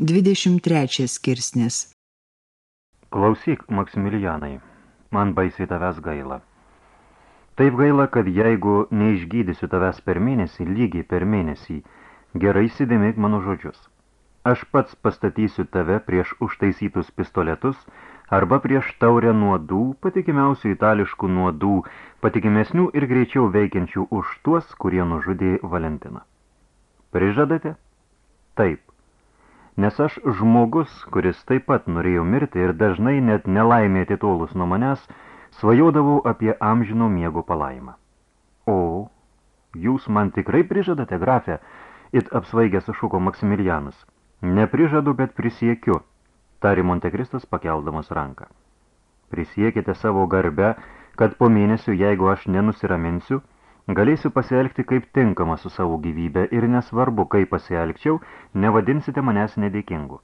23 skirsnis Klausyk, Maksimilianai, man baisiai tavęs gaila. Taip gaila, kad jeigu neišgydysiu tavęs per mėnesį, lygiai per mėnesį, gerai įsidėmėk mano žodžius. Aš pats pastatysiu tave prieš užtaisytus pistoletus arba prieš taurę nuodų, patikimiausių itališkų nuodų, patikimesnių ir greičiau veikiančių už tuos, kurie nužudė Valentiną. Prižadate? Taip nes aš žmogus, kuris taip pat norėjo mirti ir dažnai net nelaimė atitolus nuo manęs, svajodavau apie amžino miego palaimą. O, jūs man tikrai prižadate, grafę, it apsvaigęs sušuko Maksimilianas. Neprižadu, bet prisiekiu, tari Montekristas pakeldamas ranką. Prisiekite savo garbę, kad po mėnesio, jeigu aš nenusiraminsiu, Galėsiu pasielgti kaip tinkama su savo gyvybė ir nesvarbu, kaip pasielgčiau, nevadinsite manęs nedėkingu.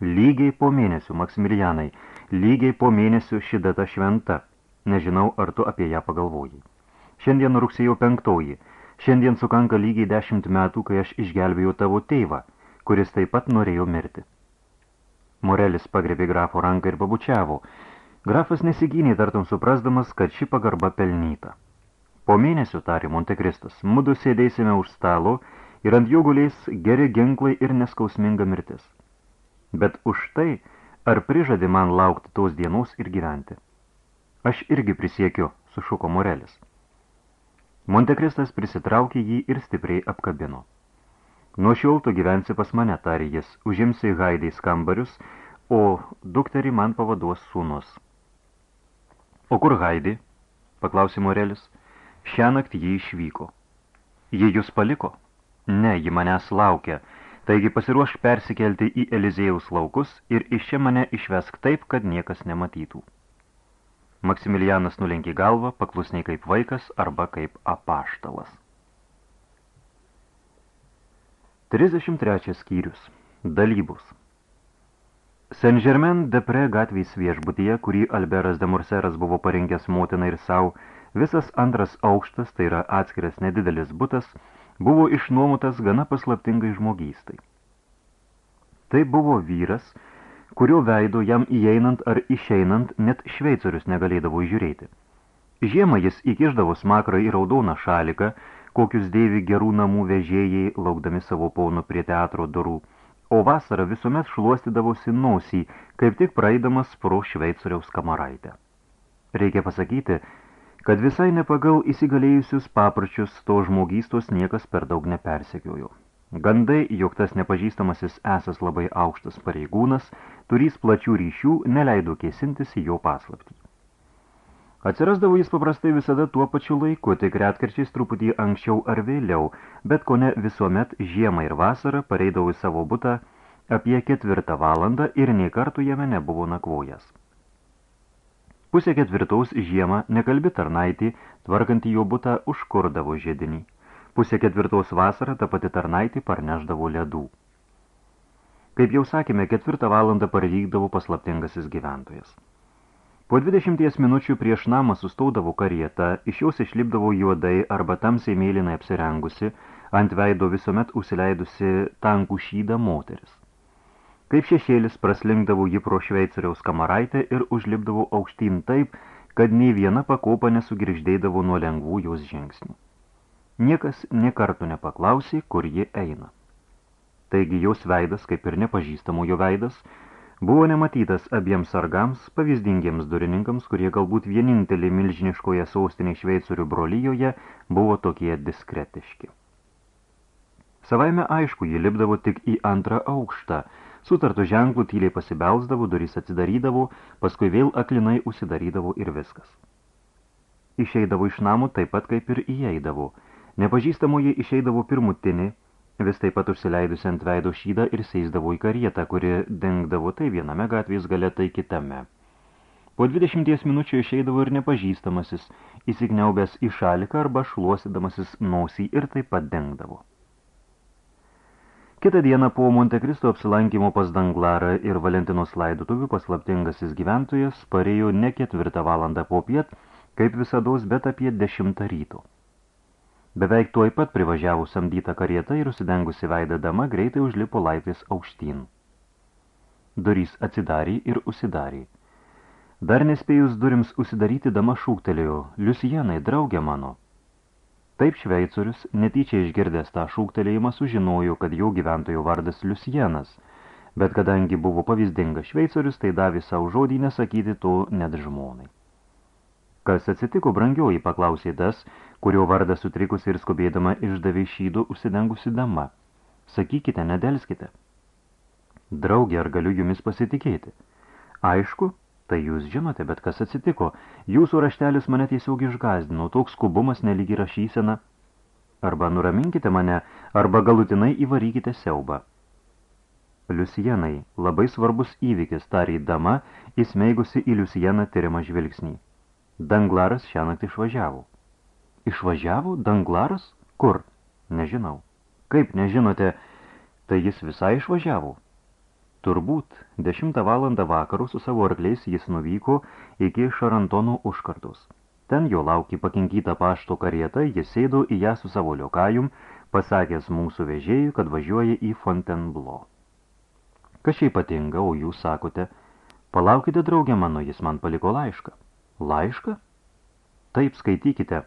Lygiai po mėnesių, Maksimilianai, lygiai po mėnesių ši data šventa. Nežinau, ar tu apie ją pagalvojai. Šiandien rugsėjo penktoji. Šiandien sukanka lygiai dešimt metų, kai aš išgelbėjau tavo tėvą, kuris taip pat norėjo mirti. Morelis pagrebė grafo ranką ir pabučiavo. Grafas nesigynė tartum suprasdamas, kad ši pagarba pelnyta. Po mėnesio, tarė Montekristas, mudu sėdėsime už stalo ir ant jų gulės geri ginklai ir neskausminga mirtis. Bet už tai, ar prižadi man laukti tos dienos ir gyventi? Aš irgi prisiekiu, sušuko Morelis. Montekristas prisitraukė jį ir stipriai apkabino. Nuo šiol tu gyvensi pas mane, tarė jis, užimsi Haidais kambarius, o dukterį man pavaduos sūnus. O kur Haidai? paklausė Morelis. Šią naktį jį išvyko. Ji jūs paliko? Ne, ji manęs laukia. Taigi pasiruoš persikelti į Elizėjaus laukus ir iš čia mane išvesk taip, kad niekas nematytų. Maksimilianas nulenkė galvą, paklusniai kaip vaikas arba kaip apaštalas. 33 skyrius. Dalybus. Saint-Germain-de-Pré gatvės viešbutyje, kurį Alberas de Morseras buvo parinkęs motinai ir savo, Visas antras aukštas, tai yra atskiras nedidelis butas, buvo išnuomotas gana paslaptingai žmogystai. Tai buvo vyras, kurio veido jam įeinant ar išeinant net šveicarius negalėdavo žiūrėti. Žiemą jis įkiždavo smakrą į raudoną šaliką, kokius dėvi gerų namų vežėjai, laukdami savo ponų prie teatro durų, o vasarą visuomet šluostydavosi nosį, kaip tik praeidamas pro šveicariaus kamaraitę. Reikia pasakyti, kad visai nepagal įsigalėjusius papračius to žmogystos niekas per daug nepersekiojo. Gandai, jog tas nepažįstamasis esas labai aukštas pareigūnas, turys plačių ryšių, neleido kėsintis į jo paslaptį. Atsirasdavo jis paprastai visada tuo pačiu laiku, tik retkarčiais truputį anksčiau ar vėliau, bet kone visuomet žiemą ir vasarą pareidavo į savo butą apie ketvirtą valandą ir nei kartų jame nebuvo nakvojęs. Pusė ketvirtaus žiemą nekalbi tarnaitį, tvarkantį jo butą, užkurdavo žėdinį. Pusė ketvirtaus vasarą ta pati tarnaitį parneždavo ledų. Kaip jau sakėme, ketvirtą valandą parvykdavo paslaptingasis gyventojas. Po 20 minučių prieš namą sustaudavo karieta, iš jos išlipdavo juodai arba tamsiai mėlynai apsirengusi, ant veido visuomet užsileidusi tankų šydą moteris. Kaip šešėlis praslinkdavo ji pro šveicariaus kamaraitę ir užlipdavo aukštyn taip, kad nei viena pakopa nesugirždėdavo nuo lengvų jos žingsnių. Niekas nekartų nepaklausė, kur ji eina. Taigi jos veidas, kaip ir nepažįstamojo veidas, buvo nematytas abiems sargams, pavyzdingiems durininkams, kurie galbūt vienintelį milžiniškoje sostinė šveicarių brolyjoje buvo tokie diskretiški. Savaime aišku, ji lipdavo tik į antrą aukštą – Sutartų ženklų tyliai pasibelsdavo, durys atsidarydavo, paskui vėl aklinai užsidarydavo ir viskas. Išeidavo iš namų taip pat kaip ir įeidavo. Nepažįstamoji išeidavo pirmutinį, vis taip pat užsileidusi ant veido šydą ir seisdavo į karietą, kuri dengdavo tai viename gatvės gale, tai kitame. Po 20 minučių išeidavo ir nepažįstamasis, įsigniaubęs į šaliką arba šluosidamasis nosį ir taip pat dengdavo. Kitą dieną po Montekristo apsilankymo pas Danglarą ir Valentinos laidotuvių paslaptingasis gyventojas parėjo ne ketvirtą valandą po piet, kaip visados, bet apie dešimtą ryto. Beveik tuoj pat privažiavo samdytą karietą ir užsidengusi veidą dama greitai užlipo laiptais aukštyn. Durys atsidarė ir užsidarė. Dar nespėjus durims užsidaryti, dama šūktelėjo, Liusijanai, draugė mano. Taip šveicorius, netyčia išgirdęs tą šūktelėjimą, sužinojo, kad jo gyventojo vardas Liusijanas, bet kadangi buvo pavyzdingas šveicorius, tai davė savo žodį nesakyti to net žmonai. Kas atsitiko, brangioji, paklausė tas, kurio vardą sutrikus ir skubėdama išdavė šydų užsidengusi dama. Sakykite, nedelskite. Draugė, ar galiu jumis pasitikėti? Aišku, tai jūs žinote, bet kas atsitiko? Jūsų raštelis mane tiesiog išgazdino, toks skubumas nelygi rašysena. Arba nuraminkite mane, arba galutinai įvarykite siaubą. Liusienai, labai svarbus įvykis, tarė dama, įsmeigusi į Liusieną tyrimą žvilgsnį. Danglaras šią naktį išvažiavo. Išvažiavo? Danglaras? Kur? Nežinau. Kaip nežinote, tai jis visai išvažiavo. Turbūt, dešimtą valandą vakarų su savo arkliais jis nuvyko iki Šarantonų užkartos. Ten jo laukė pakinkyta pašto karieta, jis sėdo į ją su savo liokajum, pasakęs mūsų vežėjui, kad važiuoja į Fontainebleau. Kas čia ypatinga, o jūs sakote, palaukite draugė mano, jis man paliko laišką. Laišką? Taip, skaitykite.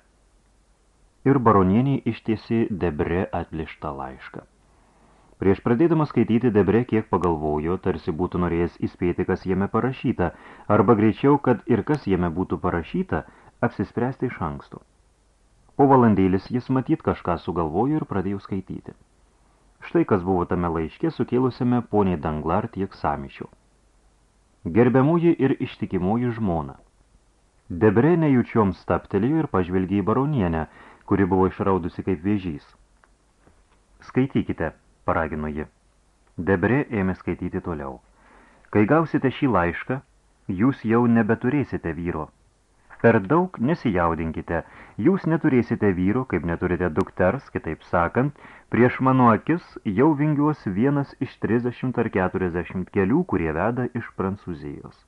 Ir baronieniai ištiesi Debre atlištą laišką. Prieš pradėdama skaityti Debre kiek pagalvojo, tarsi būtų norėjęs įspėti, kas jame parašyta, arba greičiau, kad ir kas jame būtų parašyta, apsispręsti iš anksto. Po valandėlis jis matyt kažką sugalvojo ir pradėjo skaityti. Štai kas buvo tame laiške sukėlusiame poniai Danglar tiek samišių. Gerbiamųjų ir ištikimųjų žmona – Debre nejučiom staptelėjo ir pažvelgė į baronienę, kuri buvo išraudusi kaip vėžys. Skaitykite, paragino ji. Debre ėmė skaityti toliau. Kai gausite šį laišką, jūs jau nebeturėsite vyro. Per daug nesijaudinkite, jūs neturėsite vyro, kaip neturite dukters, kitaip sakant, prieš mano akis jau vingiuos vienas iš 30 ar 40 kelių, kurie veda iš Prancūzijos.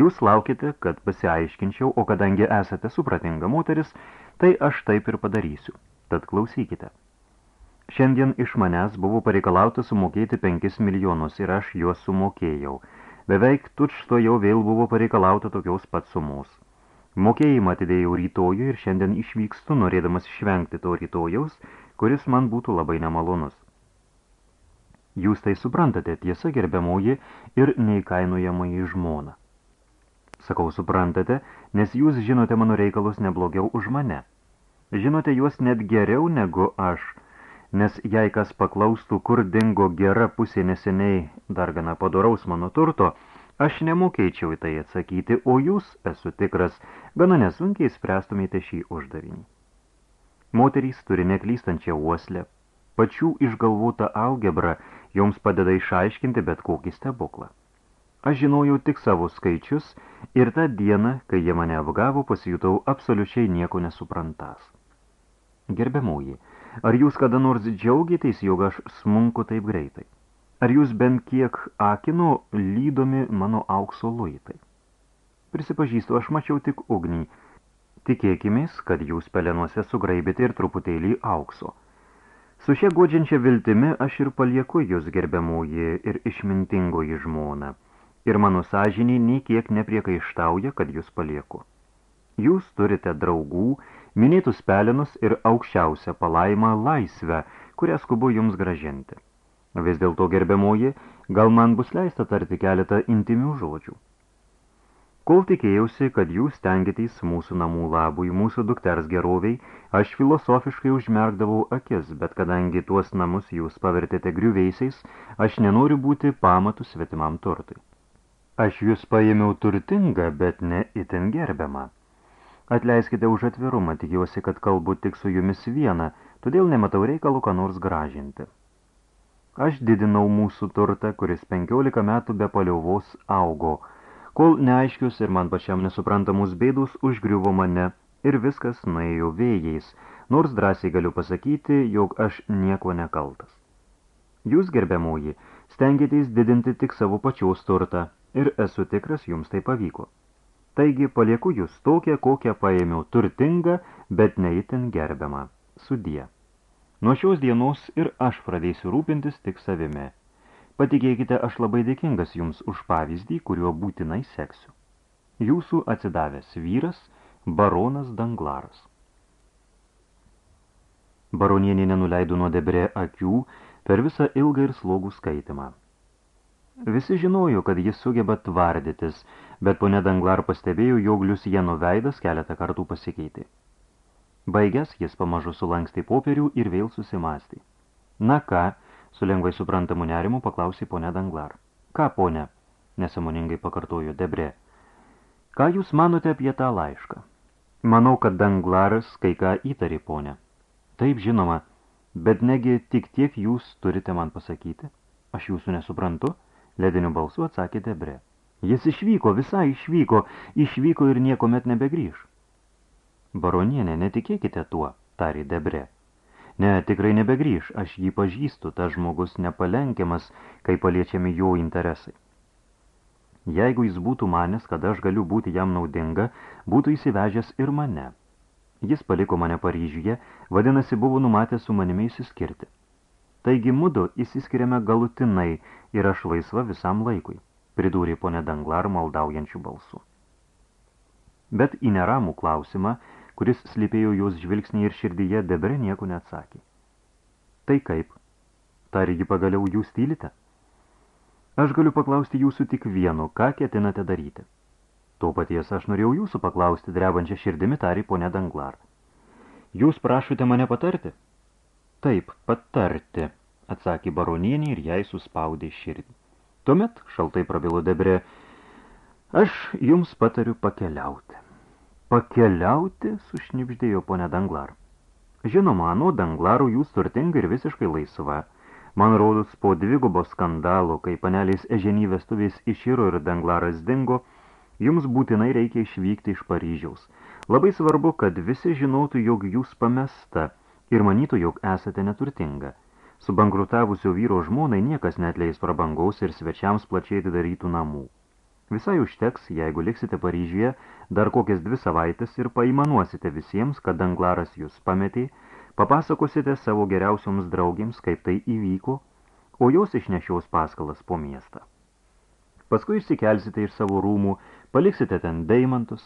Jūs laukite, kad pasiaiškinčiau, o kadangi esate supratinga moteris, tai aš taip ir padarysiu. Tad klausykite. Šiandien iš manęs buvo pareikalauta sumokėti 5 milijonus ir aš juos sumokėjau. Beveik tučto jau vėl buvo pareikalauta tokios pat sumos. Mokėjimą atidėjau rytojų ir šiandien išvykstu, norėdamas išvengti to rytojaus, kuris man būtų labai nemalonus. Jūs tai suprantate, tiesa gerbiamoji ir neįkainojamai žmona. Sakau, suprantate, nes jūs žinote mano reikalus neblogiau už mane. Žinote juos net geriau negu aš, nes jei kas paklaustų, kur dingo gera pusė neseniai dar gana padoraus mano turto, aš nemokėčiau į tai atsakyti, o jūs, esu tikras, gana nesunkiai spręstumėte šį uždavinį. Moterys turi neklystančią uoslę, pačių išgalvota algebra joms padeda išaiškinti bet kokį stebuklą. Aš žinojau tik savo skaičius ir tą dieną, kai jie mane apgavo, pasijutau absoliučiai nieko nesuprantas. Gerbiamųjį, ar jūs kada nors džiaugėteis, jog aš smunku taip greitai? Ar jūs bent kiek akino lydomi mano aukso luitai? Prisipažįstu, aš mačiau tik ugnį. Tikėkimės, kad jūs pelenuose sugraibėte ir truputėlį aukso. Su šia godžiančia viltimi aš ir palieku jūs gerbiamųjį ir išmintingoji žmona – ir mano sąžinį nei kiek nepriekaištauja, kad jūs palieku. Jūs turite draugų, minėtus pelenus ir aukščiausią palaimą laisvę, kurią skubu jums gražinti. Vis dėlto gerbiamoji, gal man bus leista tarti keletą intimių žodžių. Kol tikėjausi, kad jūs stengiatės mūsų namų labui, mūsų dukters geroviai, aš filosofiškai užmerkdavau akis, bet kadangi tuos namus jūs pavertėte griuveisiais, aš nenoriu būti pamatų svetimam turtui. Aš jūs paėmiau turtingą, bet ne itin gerbiamą. Atleiskite už atvirumą, tikiuosi, kad kalbu tik su jumis viena, todėl nematau reikalų ką nors gražinti. Aš didinau mūsų turtą, kuris 15 metų be paliauvos augo, kol neaiškius ir man pačiam nesuprantamus bėdus užgriuvo mane ir viskas nuėjo vėjais, nors drąsiai galiu pasakyti, jog aš nieko nekaltas. Jūs, gerbiamoji, stengiatės didinti tik savo pačiaus turtą, ir esu tikras, jums tai pavyko. Taigi palieku jūs tokią, kokią paėmiau turtingą, bet neįtin gerbiamą. Sudie. Nuo šios dienos ir aš pradėsiu rūpintis tik savimi. Patikėkite, aš labai dėkingas jums už pavyzdį, kuriuo būtinai seksiu. Jūsų atsidavęs vyras, baronas Danglaras. Baronienė nenuleido nuo debre akių per visą ilgą ir slogų skaitimą. Visi žinojo, kad jis sugeba tvardytis, bet ponė Danglar pastebėjo, jog Liusieno veidas keletą kartų pasikeitė. Baigęs, jis pamažu sulankstė popierių ir vėl susimastė. Na ką, su lengvai suprantamu nerimu paklausė ponė Danglar. Ką, ponė? nesamoningai pakartojo Debre. Ką jūs manote apie tą laišką? Manau, kad Danglaras kai ką įtarė, ponė. Taip, žinoma, bet negi tik tiek jūs turite man pasakyti. Aš jūsų nesuprantu, lediniu balsu atsakė Debre. Jis išvyko, visai išvyko, išvyko ir niekomet nebegrįž. Baronienė, netikėkite tuo, tarė Debre. Ne, tikrai nebegrįž, aš jį pažįstu, tas žmogus nepalenkiamas, kai paliečiami jo interesai. Jeigu jis būtų manęs, kad aš galiu būti jam naudinga, būtų įsivežęs ir mane. Jis paliko mane Paryžiuje, vadinasi, buvo numatęs su manimi įsiskirti. Taigi mudu įsiskiriame galutinai ir aš laisva visam laikui pridūrė ponė Danglar maldaujančių balsų. Bet į neramų klausimą, kuris slipėjo jos žvilgsnį ir širdyje, debre nieko neatsakė. Tai kaip? Targi pagaliau jūs tylite? Aš galiu paklausti jūsų tik vienu, ką ketinate daryti. To paties aš norėjau jūsų paklausti, drebančią širdimi tarė ponė Danglar. Jūs prašote mane patarti? Taip, patarti, atsakė baronienė ir jai suspaudė širdį. Tuomet, šaltai prabilo Debre, aš jums patariu pakeliauti. Pakeliauti, sušnipždėjo ponė Danglar. Žinoma, nuo Danglarų jūs turtinga ir visiškai laisva. Man rodos, po dvigubo skandalo, kai panelės eženį vestuvės iširo ir Danglaras dingo, jums būtinai reikia išvykti iš Paryžiaus. Labai svarbu, kad visi žinotų, jog jūs pamesta ir manytų, jog esate neturtinga. Subankrutavusio vyro žmonai niekas netleis prabangaus ir svečiams plačiai atidarytų namų. Visai užteks, jeigu liksite Paryžiuje dar kokias dvi savaitės ir paimanuosite visiems, kad Danglaras jūs pametė, papasakosite savo geriausioms draugėms, kaip tai įvyko, o jos išnešiaus paskalas po miestą. Paskui išsikelsite iš savo rūmų, paliksite ten deimantus,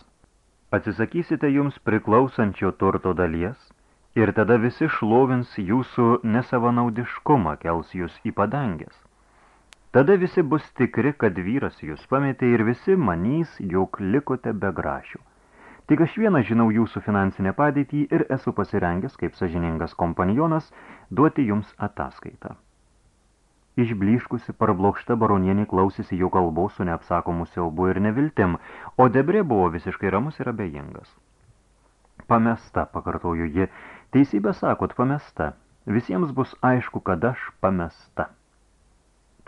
atsisakysite jums priklausančio turto dalies – ir tada visi šlovins jūsų nesavanaudiškumą, kels jūs į padangės. Tada visi bus tikri, kad vyras jūs pametė ir visi manys, jog likote be grašių. Tik aš vieną žinau jūsų finansinę padėtį ir esu pasirengęs, kaip sažiningas kompanionas, duoti jums ataskaitą. Išbliškusi, parblokšta baronienė klausėsi jo kalbos su neapsakomu siaubu ir neviltim, o Debrė buvo visiškai ramus ir abejingas. Pamesta, pakartoju ji, Teisybę sakot, pamesta. Visiems bus aišku, kad aš pamesta.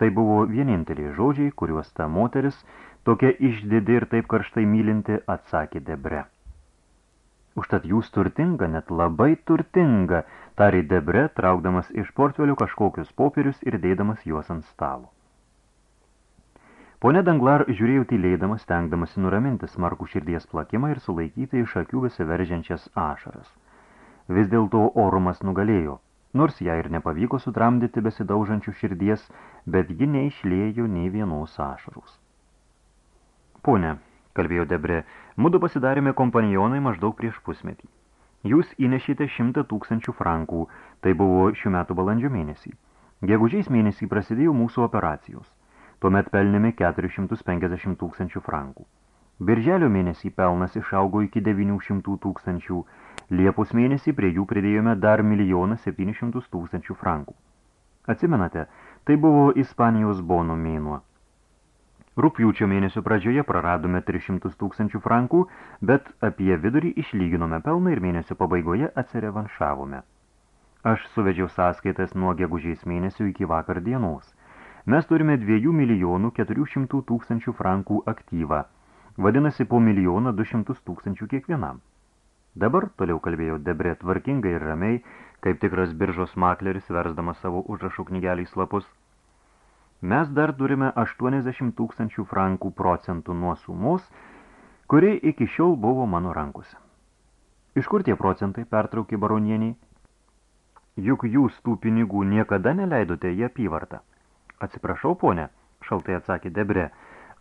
Tai buvo vieninteliai žodžiai, kuriuos ta moteris, tokia išdidi ir taip karštai mylinti, atsakė Debre. Užtat jūs turtinga, net labai turtinga, tarė Debre, traukdamas iš portfelių kažkokius popierius ir dėdamas juos ant stalo. Pone Danglar žiūrėjo tylėdamas, stengdamasi nuraminti smarkų širdies plakimą ir sulaikyti iš akių besiveržiančias ašaras. Vis dėlto orumas nugalėjo, nors ją ir nepavyko sutramdyti besidaužančių širdies, bet ji neišlėjo nei vienos ašarus. Pone, kalbėjo Debre, mudu pasidarėme kompanionai maždaug prieš pusmetį. Jūs įnešite šimtą tūkstančių frankų, tai buvo šių metų balandžio mėnesį. Gegužiais mėnesį prasidėjo mūsų operacijos. Tuomet pelnėme 450 tūkstančių frankų. Birželio mėnesį pelnas išaugo iki 900 tūkstančių, Liepos mėnesį prie jų pridėjome dar milijoną 700 tūkstančių frankų. Atsimenate, tai buvo Ispanijos bonų mėnuo. Rūpjūčio mėnesio pradžioje praradome 300 tūkstančių frankų, bet apie vidurį išlyginome pelną ir mėnesio pabaigoje atsirevanšavome. Aš suvedžiau sąskaitas nuo gegužės mėnesio iki vakar dienos. Mes turime 2 milijonų 400 tūkstančių frankų aktyvą, vadinasi po milijoną 200 tūkstančių kiekvienam. Dabar, toliau kalbėjo Debre tvarkingai ir ramiai, kaip tikras biržos makleris versdamas savo užrašų knygelį slapus. Mes dar turime 80 tūkstančių frankų procentų nuo sumos, kuri iki šiol buvo mano rankose. Iš kur tie procentai, pertraukė baronieniai? Juk jūs tų pinigų niekada neleidote į apyvartą. Atsiprašau, ponė, šaltai atsakė Debre,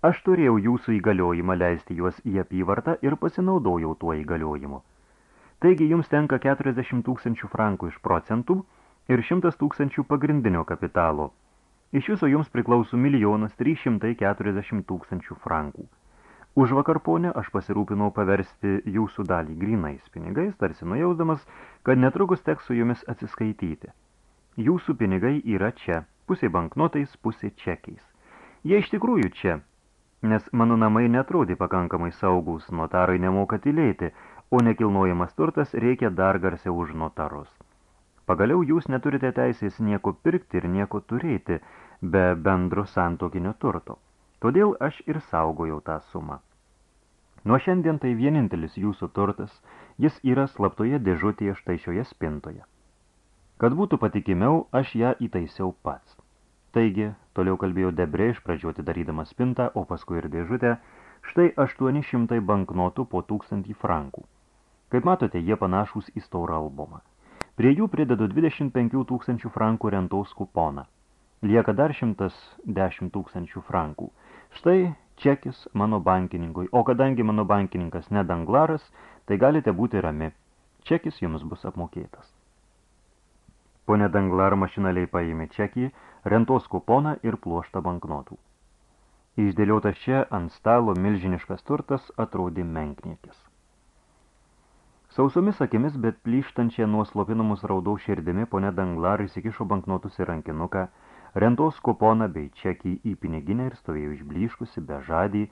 aš turėjau jūsų įgaliojimą leisti juos į apyvartą ir pasinaudojau tuo įgaliojimu. Taigi jums tenka 40 tūkstančių frankų iš procentų ir 100 tūkstančių pagrindinio kapitalo. Iš viso jums priklauso milijonas 340 tūkstančių frankų. Už vakar ponę aš pasirūpinau paversti jūsų dalį grinais pinigais, tarsi nujausdamas, kad netrukus teks su jumis atsiskaityti. Jūsų pinigai yra čia, pusė banknotais, pusė čekiais. Jie iš tikrųjų čia, nes mano namai netrodė pakankamai saugus, notarai nemoka tylėti, o nekilnojamas turtas reikia dar garsiau už notarus. Pagaliau jūs neturite teisės nieko pirkti ir nieko turėti be bendro santokinio turto. Todėl aš ir saugojau tą sumą. Nuo šiandien tai vienintelis jūsų turtas, jis yra slaptoje dėžutėje štai šioje spintoje. Kad būtų patikimiau, aš ją įtaisiau pats. Taigi, toliau kalbėjau Debre iš pradžių atidarydamas spintą, o paskui ir dėžutę, štai 800 banknotų po 1000 frankų. Kaip matote, jie panašūs į staurą albumą. Prie jų pridedu 25 tūkstančių frankų rentos kuponą. Lieka dar 110 tūkstančių frankų – Štai čekis mano bankininkui, o kadangi mano bankininkas nedanglaras, tai galite būti rami. Čekis jums bus apmokėtas. Pone Danglar mašinaliai paėmė čekį, rentos kuponą ir pluoštą banknotų. Išdėliotas čia ant stalo milžiniškas turtas atrodė menkniekis. Sausomis akimis, bet plyštančia nuo slopinamus raudau širdimi, ponė Danglar įsikišo banknotus į rankinuką, rentos kuponą bei čekį į piniginę ir stovėjo išbliškusi be žadį,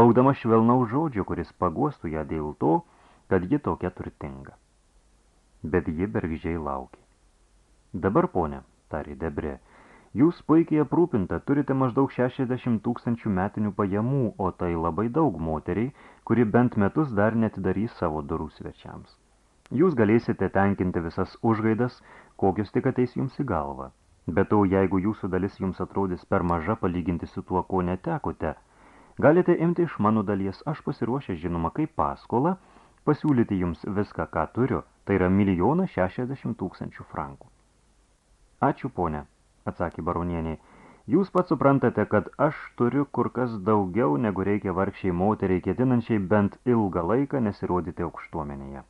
laukdama švelnaus žodžio, kuris paguostų ją dėl to, kad ji tokia turtinga. Bet ji bergžiai laukė. Dabar, ponė, tarė Debre, jūs puikiai aprūpinta, turite maždaug 60 tūkstančių metinių pajamų, o tai labai daug moteriai, kuri bent metus dar netidarys savo durų svečiams. Jūs galėsite tenkinti visas užgaidas, kokius tik ateis jums į galvą. Bet to, jeigu jūsų dalis jums atrodys per maža palyginti su tuo, ko netekote, galite imti iš mano dalies, aš pasiruošę, žinoma, kaip paskolą, pasiūlyti jums viską, ką turiu, tai yra milijoną šešiasdešimt tūkstančių frankų. Ačiū, ponė, atsakė baronienė. Jūs pats suprantate, kad aš turiu kur kas daugiau, negu reikia vargšiai moteriai, ketinančiai bent ilgą laiką nesirodyti aukštuomenėje.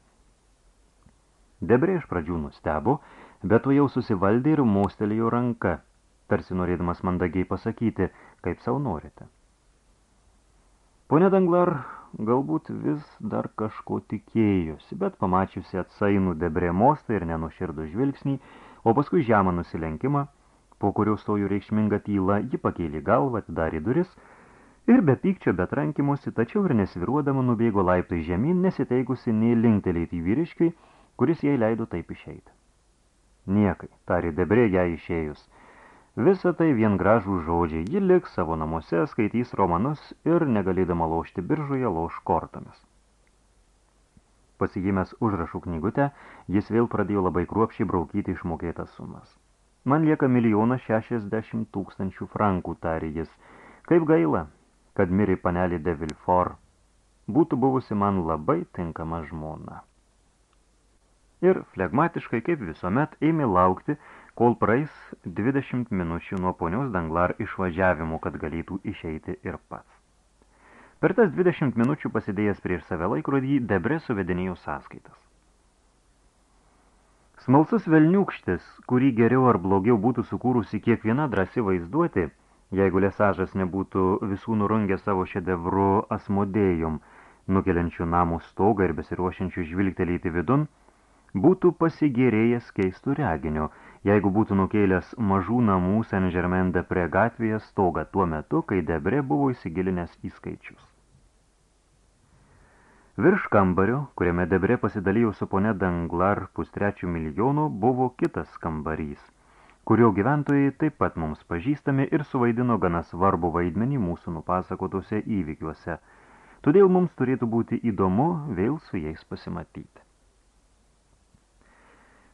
Debrė iš pradžių nustebo, bet tu jau susivaldė ir mostelėjo ranka, tarsi norėdamas mandagiai pasakyti, kaip savo norite. Pone Danglar galbūt vis dar kažko tikėjosi, bet pamačiusi atsainų debrė mostą ir nenuširdų žvilgsnį, o paskui žemą nusilenkimą, po kurio stojų reikšminga tyla, ji pakėlė galvą, atidarė duris ir be pykčio, bet rankimusi, tačiau ir nesviruodama nubėgo laiptai žemyn, nesiteikusi nei linktelėti vyriškiai, kuris jai leido taip išeiti. Niekai, tarė debrė ją išėjus. Visa tai vien gražų žodžiai, ji liks savo namuose, skaitys romanus ir negalėdama laužti biržoje lauž kortomis. Pasijimęs užrašų knygutę, jis vėl pradėjo labai kruopšiai braukyti išmokėtas sumas. Man lieka milijonas šešiasdešimt tūkstančių frankų, tarė jis. Kaip gaila, kad mirė panelį de Vilfort. Būtų buvusi man labai tinkama žmona ir flegmatiškai, kaip visuomet, ėmė laukti, kol praeis 20 minučių nuo ponios Danglar išvažiavimo, kad galėtų išeiti ir pats. Per tas 20 minučių pasidėjęs prieš save laikrodį, Debre suvedinėjo sąskaitas. Smalsus velniukštis, kurį geriau ar blogiau būtų sukūrusi kiekviena drąsi vaizduoti, jeigu lesažas nebūtų visų nurungę savo šedevru asmodėjum, nukeliančių namų stogą ir besiruošiančių žvilgtelėti vidun, būtų pasigėrėjęs keistų reginių, jeigu būtų nukėlęs mažų namų Saint-Germain-de prie gatvėje stogą tuo metu, kai Debre buvo įsigilinęs į skaičius. Virš kambario, kuriame Debre pasidalijo su pone Danglar pustrečių milijonų, buvo kitas kambarys, kurio gyventojai taip pat mums pažįstami ir suvaidino gana svarbu vaidmenį mūsų nupasakotose įvykiuose. Todėl mums turėtų būti įdomu vėl su jais pasimatyti.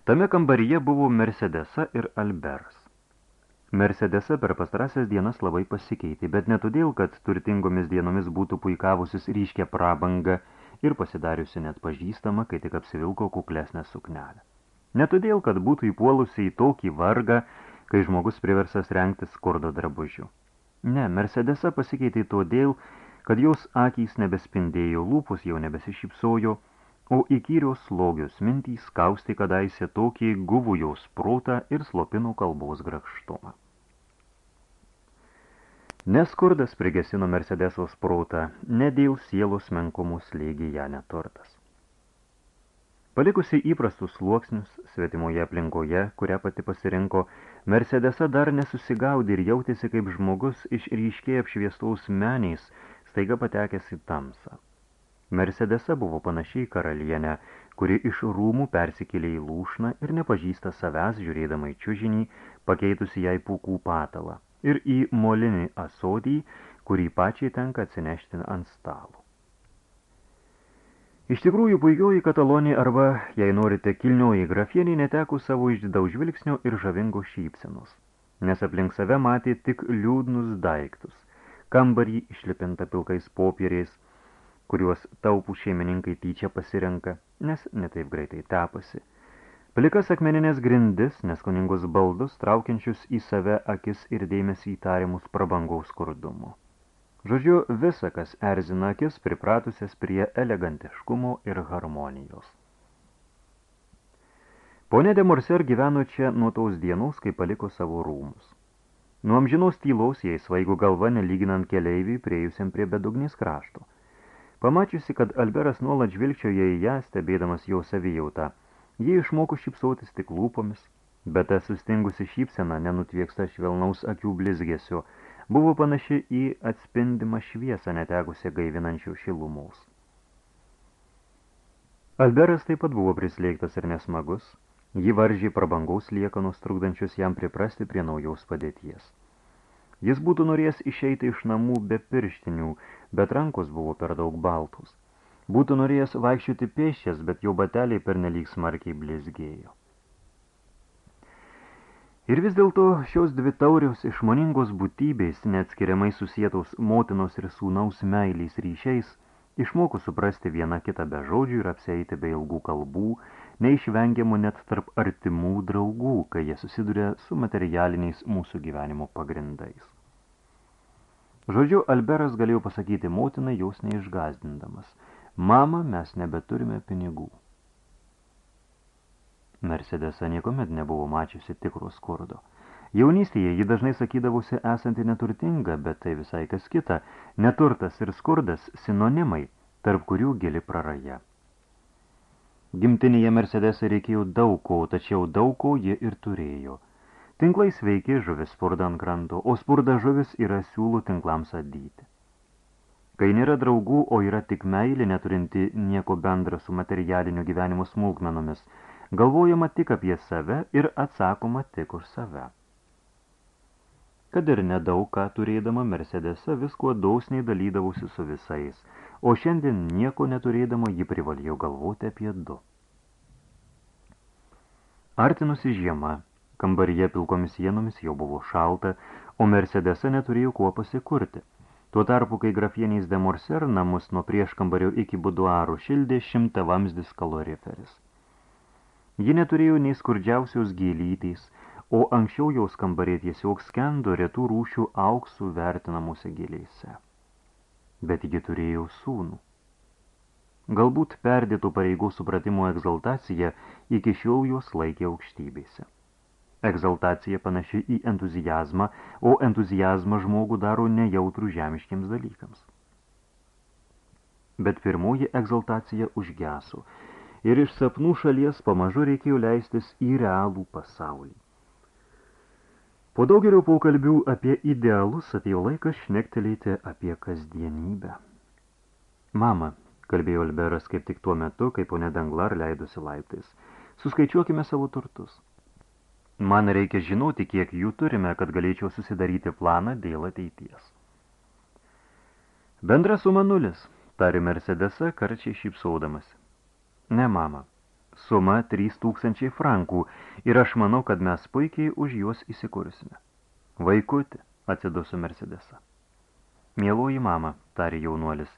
Tame kambaryje buvo Mercedesa ir Alberas. Mercedesa per pastarasias dienas labai pasikeitė, bet ne todėl, kad turtingomis dienomis būtų puikavusis ryškę prabangą ir pasidariusi net pažįstama, kai tik apsivilko kuklesnę suknelę. Ne todėl, kad būtų įpuolusi į tokį vargą, kai žmogus priversas rengtis skurdo drabužių. Ne, Mercedesa pasikeitė todėl, kad jos akys nebespindėjo, lūpus jau nebesišypsojo, o įkyrios slogios mintys kausti kadaise tokį guvų jos protą ir slopino kalbos grakštumą. Neskurdas prigesino Mercedesos protą, ne dėl sielos menkumų slėgį ją neturtas. Palikusi įprastus sluoksnius svetimoje aplinkoje, kurią pati pasirinko, Mercedesa dar nesusigaudė ir jautėsi kaip žmogus iš ryškiai apšviestaus meniais, staiga patekęs į tamsą. Mercedesa buvo panašiai karalienė, kuri iš rūmų persikėlė į lūšną ir nepažįsta savęs žiūrėdama į čiužinį, pakeitusi jai pūkų patalą, ir į molinį asodį, kurį pačiai tenka atsinešti ant stalo. Iš tikrųjų, puikioji Katalonija arba, jei norite, kilnioji grafienį neteku savo išdidaus žvilgsnio ir žavingo šypsenos, nes aplink save matė tik liūdnus daiktus, kambarį išlipintą pilkais popieriais, kuriuos taupų šeimininkai tyčia pasirenka, nes netaip greitai tepasi. Plikas akmeninės grindis, neskoningus baldus, traukiančius į save akis ir dėmesį įtarimus prabangaus skurdumo. Žodžiu, visa, kas erzina akis, pripratusias prie elegantiškumo ir harmonijos. Pone de Morser gyveno čia nuo tos dienos, kai paliko savo rūmus. Nuo amžinos tylaus jai svaigo galva, nelyginant keleiviui, priejusiam prie bedugnės krašto – Pamačiusi, kad Alberas nuolat žvilgčioje į ją, stebėdamas jo savijautą, jie išmoko šypsautis tik lūpomis, bet ta sustingusi šypsena nenutvieksta švelnaus akių blizgesio, buvo panaši į atspindimą šviesą netekusią gaivinančių šilumaus. Alberas taip pat buvo prislėgtas ir nesmagus, jį varžė prabangaus liekanos trukdančius jam priprasti prie naujaus padėties. Jis būtų norėjęs išeiti iš namų be pirštinių, bet rankos buvo per daug baltus. Būtų norėjęs vaikščioti pėščias, bet jo bateliai pernelyg smarkiai blizgėjo. Ir vis dėlto šios dvi taurios išmoningos būtybės, neatskiriamai susietos motinos ir sūnaus meiliais ryšiais, išmoko suprasti vieną kitą be žodžių ir apseiti be ilgų kalbų, neišvengiamų net tarp artimų draugų, kai jie susiduria su materialiniais mūsų gyvenimo pagrindais. Žodžiu, Alberas galėjo pasakyti motinai, jos neišgazdindamas. Mama, mes nebeturime pinigų. Mercedesa niekomet nebuvo mačiusi tikro skurdo. Jaunystėje ji dažnai sakydavosi esanti neturtinga, bet tai visai kas kita. Neturtas ir skurdas sinonimai, tarp kurių gili praraja. Gimtinėje Mercedesai reikėjo daug ko, tačiau daug ko ji ir turėjo. Tinklai sveiki, žuvis spurda ant kranto, o spurda žuvis yra siūlų tinklams adyti. Kai nėra draugų, o yra tik meilė, neturinti nieko bendra su materialiniu gyvenimo smulkmenomis, galvojama tik apie save ir atsakoma tik už save. Kad ir nedaug ką turėdama Mercedesa viskuo dausniai dalydavosi su visais – o šiandien nieko neturėdama ji privalėjo galvoti apie du. Artinusi žiema, kambaryje pilkomis sienomis jau buvo šalta, o Mercedesa neturėjo kuo pasikurti. Tuo tarpu, kai grafieniais de Morser namus nuo prieškambario iki buduarų šildė šimta vamsdis kaloriferis. Ji neturėjo nei skurdžiausios gėlytais, o anksčiau jaus kambarė tiesiog skendo retų rūšių auksų vertinamuose gėlėse bet ji turėjo sūnų. Galbūt perdėtų pareigų supratimo egzaltacija iki šiol jos laikė aukštybėse. Egzaltacija panaši į entuzijazmą, o entuzijazmą žmogų daro nejautrų žemiškiams dalykams. Bet pirmoji egzaltacija užgeso, ir iš sapnų šalies pamažu reikėjo leistis į realų pasaulį. Po daugelio pokalbių apie idealus atėjo laikas šnektelėti apie kasdienybę. Mama, kalbėjo Alberas kaip tik tuo metu, kai ponė Danglar leidosi laiptais, suskaičiuokime savo turtus. Man reikia žinoti, kiek jų turime, kad galėčiau susidaryti planą dėl ateities. Bendra suma nulis, tari Mercedesa, karčiai šypsaudamas. Ne, mama, suma 3000 frankų ir aš manau, kad mes puikiai už juos įsikursime. Vaikuti, atsiduso Mercedesa. Mieloji mama, tarė jaunuolis,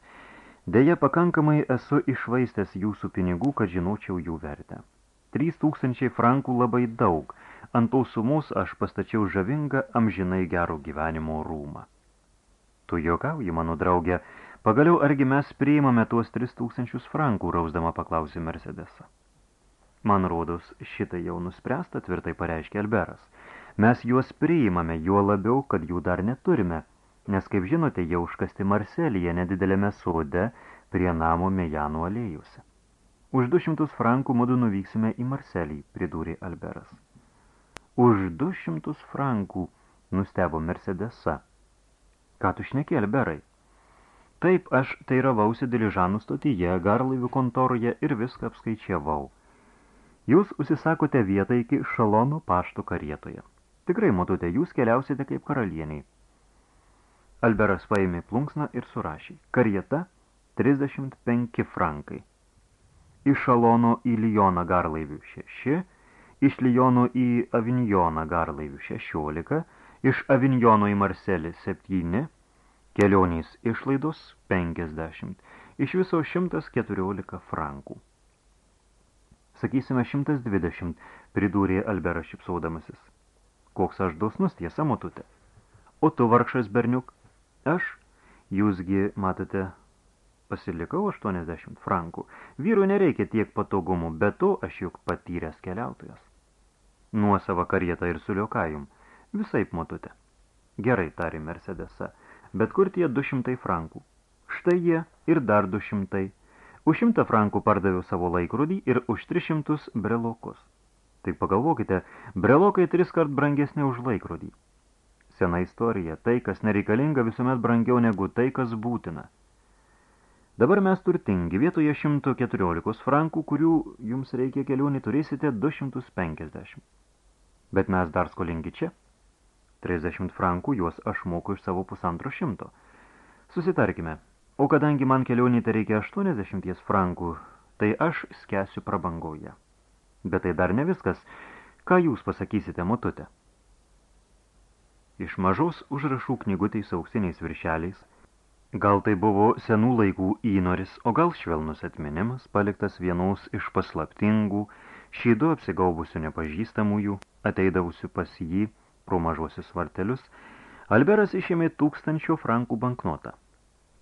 dėja pakankamai esu išvaistęs jūsų pinigų, kad žinočiau jų vertę. Trys tūkstančiai frankų labai daug, ant tos sumos aš pastačiau žavingą amžinai gero gyvenimo rūmą. Tu jokauji, mano draugė, pagaliau argi mes priimame tuos tris tūkstančius frankų, rausdama paklausė Mercedesa. Man rodos, šitai jau nuspręsta, tvirtai pareiškė Alberas. Mes juos priimame, juo labiau, kad jų dar neturime, nes, kaip žinote, jau užkasti Marselyje nedidelėme sode prie namo Mejanų alėjuose. Už 200 frankų mudu nuvyksime į Marselį, pridūrė Alberas. Už 200 frankų, nustebo Mercedesa. Ką tu šneki, Alberai? Taip, aš teiravausi diližanų stotyje, garlaivių kontoroje ir viską apskaičiavau. Jūs užsisakote vietą iki šalono pašto karietoje. Tikrai, matute, jūs keliausite kaip karalieniai. Alberas paėmė plunksną ir surašė. Karieta 35 frankai. Iš šalono į Lyoną garlaivių 6, iš Lyono į Avinjoną garlaivių 16, iš Avinjono į Marselį 7, kelionės išlaidos 50, iš viso 114 frankų. Sakysime, 120, pridūrė Alberas šipsaudamasis. Koks aš dosnus, tiesa, motute. O tu, vargšas berniuk, aš, jūsgi, matote, pasilikau 80 frankų. Vyrų nereikia tiek patogumų, bet to aš juk patyręs keliautojas. Nuosava karietą ir suliokajum. Visaip, motute. Gerai, tarė Mercedesa, bet kur tie 200 frankų? Štai jie ir dar 200. Už šimtą frankų pardaviau savo laikrodį ir už 300 brelokus. Tai pagalvokite, brelokai tris kart brangesnė už laikrodį. Sena istorija, tai, kas nereikalinga, visuomet brangiau negu tai, kas būtina. Dabar mes turtingi, vietoje 114 frankų, kurių jums reikia kelionį, turėsite 250. Bet mes dar skolingi čia. 30 frankų juos aš moku iš savo pusantro šimto. Susitarkime, O kadangi man kelionį tai reikia 80 frankų, tai aš skęsiu prabangoje. Bet tai dar ne viskas. Ką jūs pasakysite, motute? Iš mažos užrašų knygutės auksiniais viršeliais, gal tai buvo senų laikų įnoris, o gal švelnus atminimas, paliktas vienos iš paslaptingų, šydu apsigaubusių nepažįstamųjų, ateidavusių pas jį pro mažuosius vartelius, Alberas išėmė tūkstančio frankų banknotą.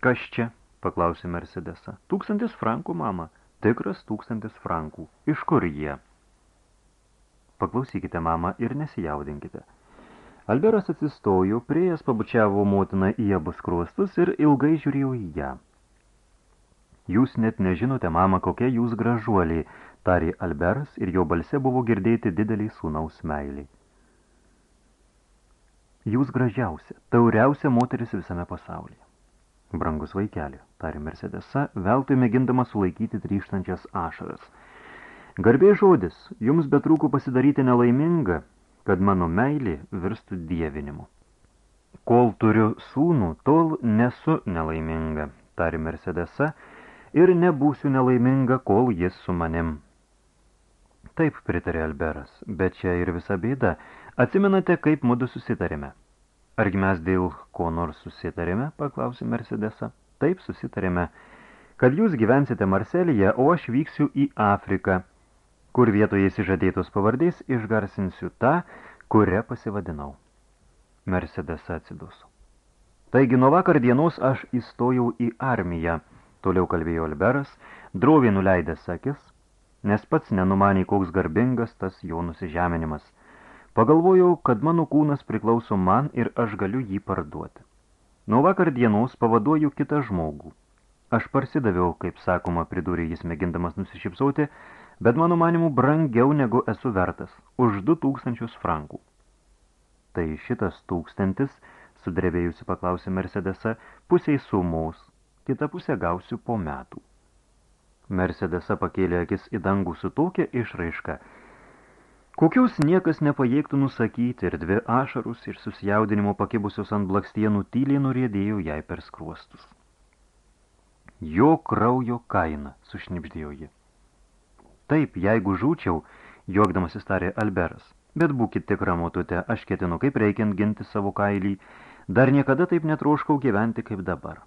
Kas čia? paklausė Mercedesa. Tūkstantis frankų, mama. Tikras tūkstantis frankų. Iš kur jie? Paklausykite, mama, ir nesijaudinkite. Alberas atsistojo, priejas pabučiavo motiną į abu skruostus ir ilgai žiūrėjo į ją. Jūs net nežinote, mama, kokia jūs gražuoliai, tarė Alberas ir jo balse buvo girdėti dideliai sūnaus meiliai. Jūs gražiausia, tauriausia moteris visame pasaulyje. Brangus vaikeli, tarė Mercedesa, veltui mėgindama sulaikyti trykštančias ašaras. Garbė žodis, jums betrūkų pasidaryti nelaimingą, kad mano meilė virstų dievinimu. Kol turiu sūnų, tol nesu nelaiminga, tarė Mercedesa, ir nebūsiu nelaiminga, kol jis su manim. Taip, pritarė Alberas, bet čia ir visa bėda. Atsimenate, kaip mudu susitarėme. Argi mes dėl ko nors susitarėme, paklausė Mercedesa. Taip susitarėme, kad jūs gyvensite Marselyje, o aš vyksiu į Afriką, kur vietoje įsižadėtos pavardės išgarsinsiu tą, kurią pasivadinau. Mercedesa atsiduso. Taigi nuo vakar dienos aš įstojau į armiją, toliau kalbėjo Alberas, droviai nuleidęs akis, nes pats nenumanė koks garbingas tas jo nusižeminimas – Pagalvojau, kad mano kūnas priklauso man ir aš galiu jį parduoti. Nuo vakar dienos pavaduoju kitą žmogų. Aš parsidaviau, kaip sakoma, pridūrė jis mėgindamas nusišypsauti, bet mano manimu brangiau negu esu vertas, už du tūkstančius frankų. Tai šitas tūkstantis, sudrebėjusi paklausė Mercedesa, pusiai sumos, kitą pusę gausiu po metų. Mercedesa pakėlė akis į dangų su tokia išraiška, Kokius niekas nepajėgtų nusakyti ir dvi ašarus ir susijaudinimo pakibusios ant blakstienų tyliai nurėdėjo jai per skruostus. Jo kraujo kaina, sušnipždėjo ji. Taip, jeigu žūčiau, juokdamas įstarė Alberas, Bet būkit tikra, motute, aš ketinu kaip reikiant ginti savo kailį, dar niekada taip netroškau gyventi kaip dabar.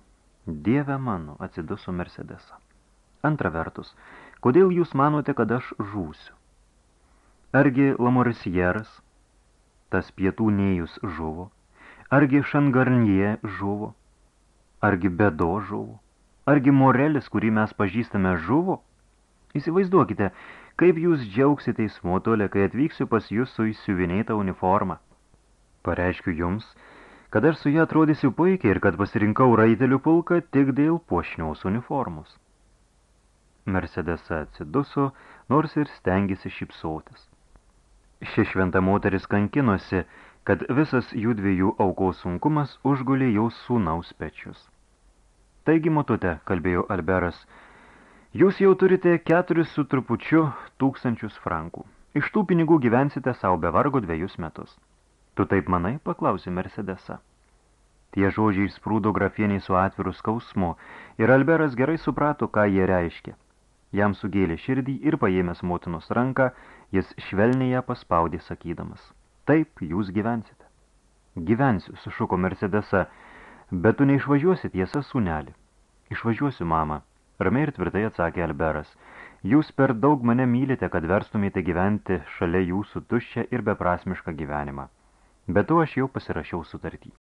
Dieve mano, atsiduso Mercedesa. Antra vertus, kodėl jūs manote, kad aš žūsiu? Argi Lamorisieras, tas pietų nejus žuvo? Argi Šangarnie žuvo? Argi Bedo žuvo? Argi Morelis, kurį mes pažįstame, žuvo? Įsivaizduokite, kaip jūs džiaugsite į smotolę, kai atvyksiu pas jūs su įsiuvinėta uniforma. Pareiškiu jums, kad aš su ją atrodysiu puikiai ir kad pasirinkau raitelių pulką tik dėl puošniaus uniformos. Mercedesa atsiduso, nors ir stengėsi šipsotis. Ši šventa moteris kankinosi, kad visas jų dviejų aukos sunkumas užgulė jau sūnaus pečius. Taigi, motute, kalbėjo Alberas, jūs jau turite keturis su trupučiu tūkstančius frankų. Iš tų pinigų gyvensite savo be vargo dviejus metus. Tu taip manai, paklausė Mercedesa. Tie žodžiai išsprūdo grafieniai su atviru skausmu ir Alberas gerai suprato, ką jie reiškia. Jam sugėlė širdį ir paėmęs motinos ranką, jis švelniai ją paspaudė sakydamas. Taip, jūs gyvensite. Gyvensiu, sušuko Mercedesa, bet tu neišvažiuosi tiesa, sūnelį. Išvažiuosiu, mama, ramiai ir tvirtai atsakė Alberas. Jūs per daug mane mylite, kad verstumėte gyventi šalia jūsų tuščią ir beprasmišką gyvenimą. Bet to aš jau pasirašiau sutartį.